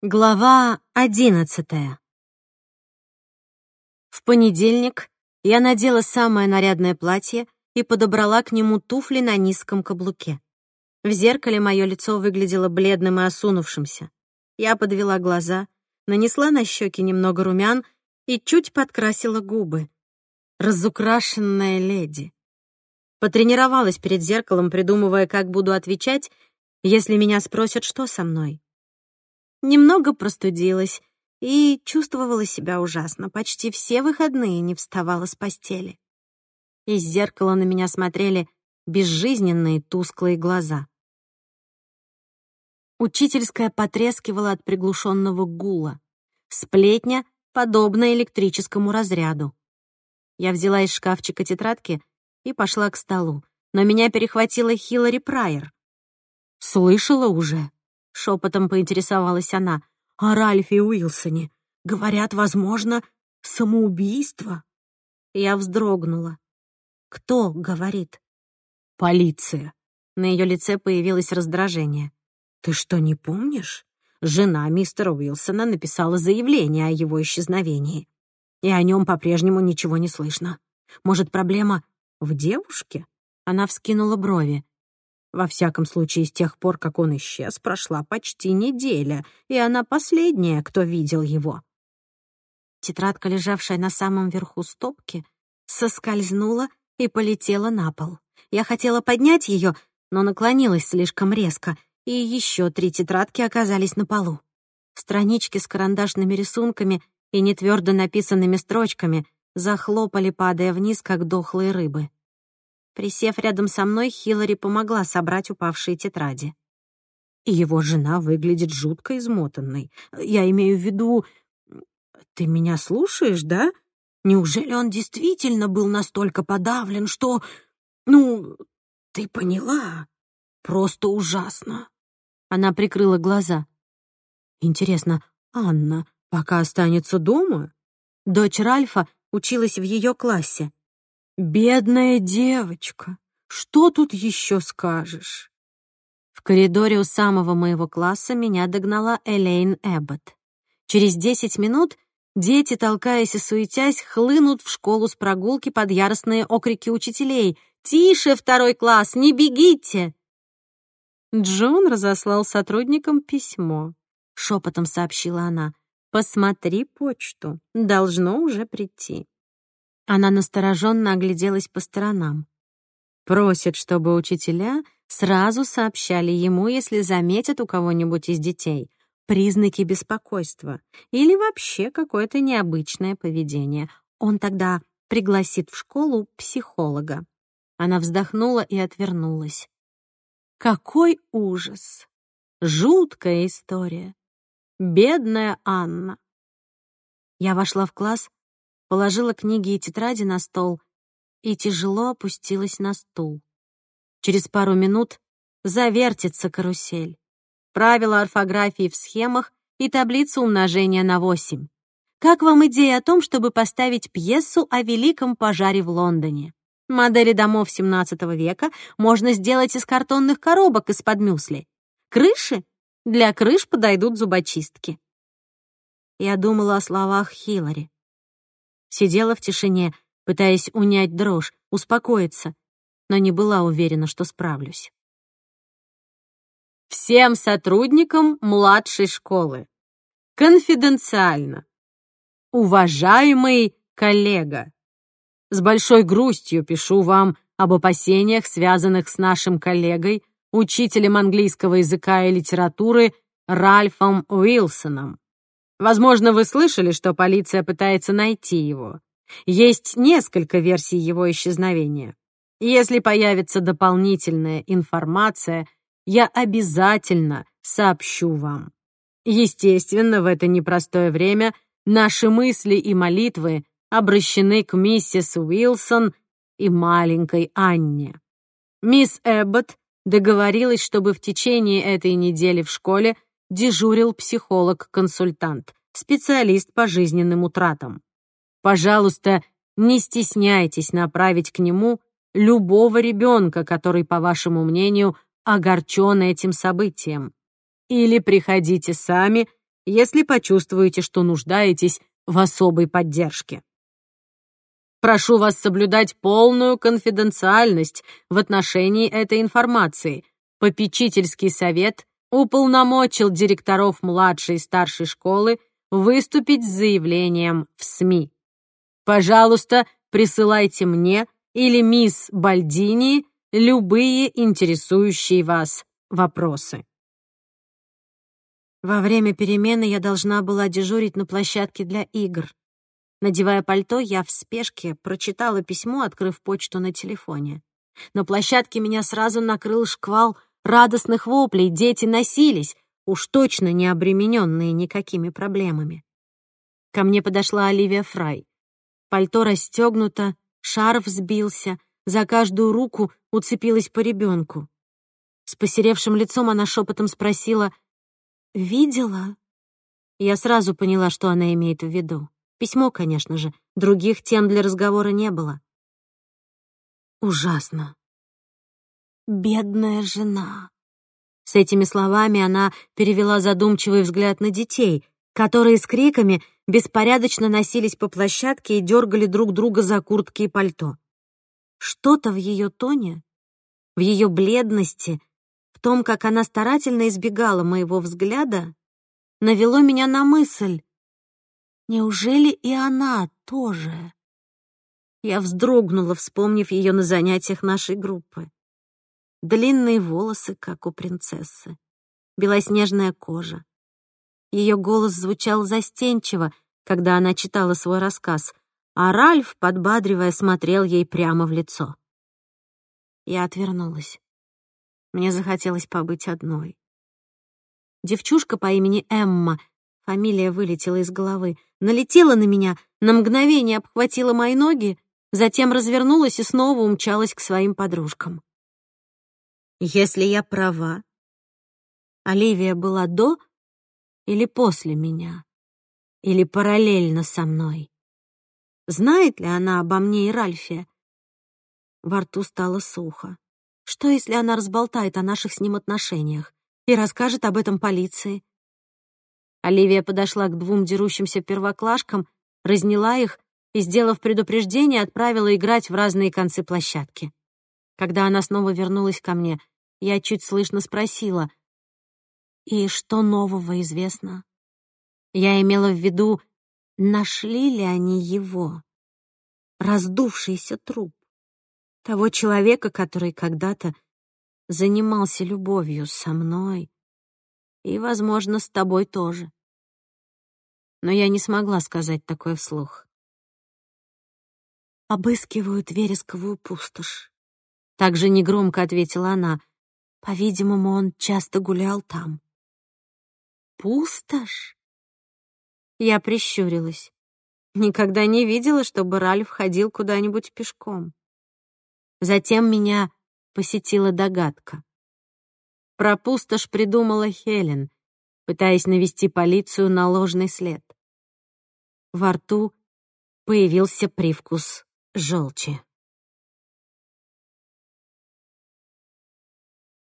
Глава одиннадцатая. В понедельник я надела самое нарядное платье и подобрала к нему туфли на низком каблуке. В зеркале мое лицо выглядело бледным и осунувшимся. Я подвела глаза, нанесла на щеки немного румян и чуть подкрасила губы. Разукрашенная леди. Потренировалась перед зеркалом, придумывая, как буду отвечать, если меня спросят, что со мной. Немного простудилась и чувствовала себя ужасно. Почти все выходные не вставала с постели. Из зеркала на меня смотрели безжизненные тусклые глаза. Учительская потрескивала от приглушенного гула. Сплетня, подобная электрическому разряду. Я взяла из шкафчика тетрадки и пошла к столу, но меня перехватила Хиллари Прайер. «Слышала уже?» Шепотом поинтересовалась она. «О Ральфе Уилсоне. Говорят, возможно, самоубийство». Я вздрогнула. «Кто говорит?» «Полиция». На ее лице появилось раздражение. «Ты что, не помнишь? Жена мистера Уилсона написала заявление о его исчезновении. И о нем по-прежнему ничего не слышно. Может, проблема в девушке?» Она вскинула брови. Во всяком случае, с тех пор, как он исчез, прошла почти неделя, и она последняя, кто видел его. Тетрадка, лежавшая на самом верху стопки, соскользнула и полетела на пол. Я хотела поднять ее, но наклонилась слишком резко, и еще три тетрадки оказались на полу. Странички с карандашными рисунками и нетвердо написанными строчками захлопали, падая вниз, как дохлые рыбы. Присев рядом со мной, Хиллари помогла собрать упавшие тетради. Его жена выглядит жутко измотанной. Я имею в виду... Ты меня слушаешь, да? Неужели он действительно был настолько подавлен, что... Ну, ты поняла? Просто ужасно. Она прикрыла глаза. Интересно, Анна пока останется дома? Дочь Ральфа училась в ее классе. Бедная девочка, что тут еще скажешь? В коридоре у самого моего класса меня догнала Элейн Эббот. Через десять минут дети, толкаясь и суетясь, хлынут в школу с прогулки под яростные окрики учителей. «Тише, второй класс, не бегите!» Джон разослал сотрудникам письмо. Шепотом сообщила она. «Посмотри почту, должно уже прийти». Она настороженно огляделась по сторонам. Просит, чтобы учителя сразу сообщали ему, если заметят у кого-нибудь из детей признаки беспокойства или вообще какое-то необычное поведение. Он тогда пригласит в школу психолога. Она вздохнула и отвернулась. Какой ужас! Жуткая история. Бедная Анна. Я вошла в класс положила книги и тетради на стол и тяжело опустилась на стул. Через пару минут завертится карусель. Правила орфографии в схемах и таблица умножения на 8. Как вам идея о том, чтобы поставить пьесу о великом пожаре в Лондоне? Модели домов XVII века можно сделать из картонных коробок из-под мюсли. Крыши? Для крыш подойдут зубочистки. Я думала о словах Хиллари. Сидела в тишине, пытаясь унять дрожь, успокоиться, но не была уверена, что справлюсь. Всем сотрудникам младшей школы. Конфиденциально. Уважаемый коллега, с большой грустью пишу вам об опасениях, связанных с нашим коллегой, учителем английского языка и литературы Ральфом Уилсоном. Возможно, вы слышали, что полиция пытается найти его. Есть несколько версий его исчезновения. Если появится дополнительная информация, я обязательно сообщу вам. Естественно, в это непростое время наши мысли и молитвы обращены к миссис Уилсон и маленькой Анне. Мисс Эббот договорилась, чтобы в течение этой недели в школе дежурил психолог-консультант, специалист по жизненным утратам. Пожалуйста, не стесняйтесь направить к нему любого ребенка, который, по вашему мнению, огорчен этим событием. Или приходите сами если почувствуете, что нуждаетесь в особой поддержке. Прошу вас соблюдать полную конфиденциальность в отношении этой информации. Попечительский совет уполномочил директоров младшей и старшей школы выступить с заявлением в СМИ. Пожалуйста, присылайте мне или мисс Бальдини любые интересующие вас вопросы. Во время перемены я должна была дежурить на площадке для игр. Надевая пальто, я в спешке прочитала письмо, открыв почту на телефоне. На площадке меня сразу накрыл шквал радостных воплей, дети носились, уж точно не обремененные никакими проблемами. Ко мне подошла Оливия Фрай. Пальто расстегнуто, шарф сбился, за каждую руку уцепилась по ребенку. С посеревшим лицом она шепотом спросила «Видела?» Я сразу поняла, что она имеет в виду. Письмо, конечно же, других тем для разговора не было. Ужасно. Бедная жена. С этими словами она перевела задумчивый взгляд на детей, которые с криками беспорядочно носились по площадке и дергали друг друга за куртки и пальто. Что-то в ее тоне, в ее бледности, в том, как она старательно избегала моего взгляда, навело меня на мысль. Неужели и она тоже? Я вздрогнула, вспомнив ее на занятиях нашей группы. Длинные волосы, как у принцессы, белоснежная кожа. Ее голос звучал застенчиво, когда она читала свой рассказ, а Ральф, подбадривая, смотрел ей прямо в лицо. Я отвернулась. Мне захотелось побыть одной. Девчушка по имени Эмма, фамилия вылетела из головы, налетела на меня, на мгновение обхватила мои ноги, затем развернулась и снова умчалась к своим подружкам. Если я права, Оливия была до или после меня? Или параллельно со мной? Знает ли она обо мне и Ральфе? Во рту стало сухо. Что, если она разболтает о наших с ним отношениях и расскажет об этом полиции? Оливия подошла к двум дерущимся первоклашкам, разняла их и, сделав предупреждение, отправила играть в разные концы площадки. Когда она снова вернулась ко мне, я чуть слышно спросила, «И что нового известно?» Я имела в виду, нашли ли они его, раздувшийся труп, того человека, который когда-то занимался любовью со мной и, возможно, с тобой тоже. Но я не смогла сказать такое вслух. «Обыскивают вересковую пустошь», — так же негромко ответила она. По-видимому, он часто гулял там. «Пустошь?» Я прищурилась. Никогда не видела, чтобы Ральф ходил куда-нибудь пешком. Затем меня посетила догадка. Про пустошь придумала Хелен, пытаясь навести полицию на ложный след. Во рту появился привкус желчи.